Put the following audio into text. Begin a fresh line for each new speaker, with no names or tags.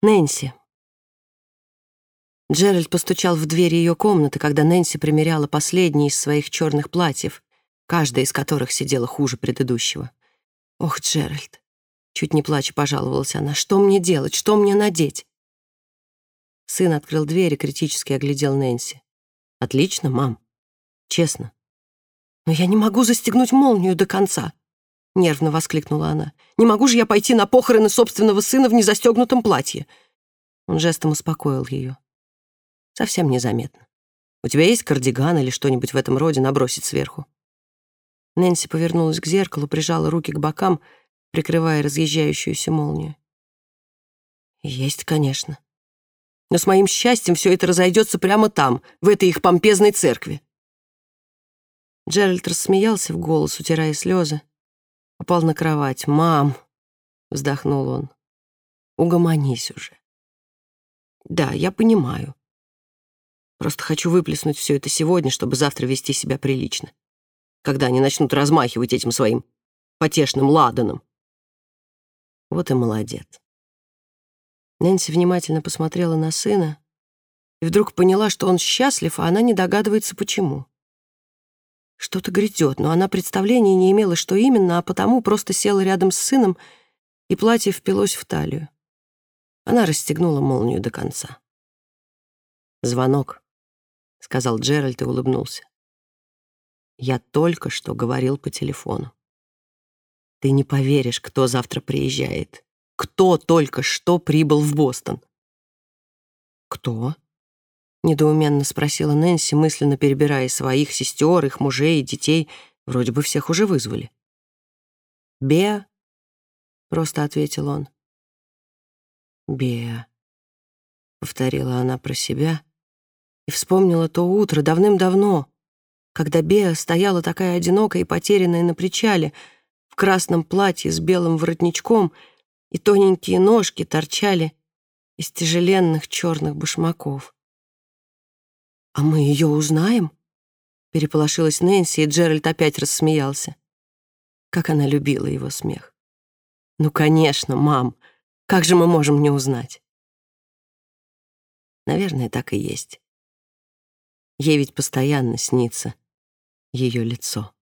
Нэнси. Джеральд постучал в дверь ее комнаты, когда Нэнси примеряла последние из своих черных платьев, каждая из которых сидела хуже предыдущего. «Ох, Джеральд!» Чуть не плача пожаловалась она. «Что мне делать? Что мне надеть?» Сын открыл дверь и критически оглядел Нэнси. «Отлично, мам. Честно». «Но я не могу застегнуть молнию до конца», — нервно воскликнула она. «Не могу же я пойти на похороны собственного сына в незастегнутом платье». Он жестом успокоил ее. «Совсем незаметно. У тебя есть кардиган или что-нибудь в этом роде набросить сверху?» Нэнси повернулась к зеркалу, прижала руки к бокам, прикрывая разъезжающуюся молнию. «Есть, конечно. Но с моим счастьем все это разойдется прямо там, в этой их помпезной церкви». Джеральд рассмеялся в голос, утирая слезы. Упал на кровать. «Мам!» — вздохнул он. «Угомонись уже». «Да, я понимаю. Просто хочу выплеснуть все это сегодня, чтобы завтра вести себя прилично, когда они начнут размахивать этим своим потешным ладаном». Вот и молодец. Нэнси внимательно посмотрела на сына и вдруг поняла, что он счастлив, а она не догадывается, почему. Что-то грядет, но она представления не имела, что именно, а потому просто села рядом с сыном, и платье впилось в талию. Она расстегнула молнию до конца. «Звонок», — сказал Джеральд и улыбнулся. «Я только что говорил по телефону. Ты не поверишь, кто завтра приезжает. Кто только что прибыл в Бостон?» «Кто?» — недоуменно спросила Нэнси, мысленно перебирая своих сестер, их мужей и детей. Вроде бы всех уже вызвали. «Беа?» — просто ответил он. «Беа», — повторила она про себя и вспомнила то утро давным-давно, когда Беа стояла такая одинокая и потерянная на причале, в красном платье с белым воротничком, и тоненькие ножки торчали из тяжеленных черных башмаков. «А мы ее узнаем?» Переполошилась Нэнси, и Джеральд опять рассмеялся. Как она любила его смех. «Ну, конечно, мам. Как же мы можем не узнать?» Наверное, так и есть. Ей ведь постоянно снится ее лицо.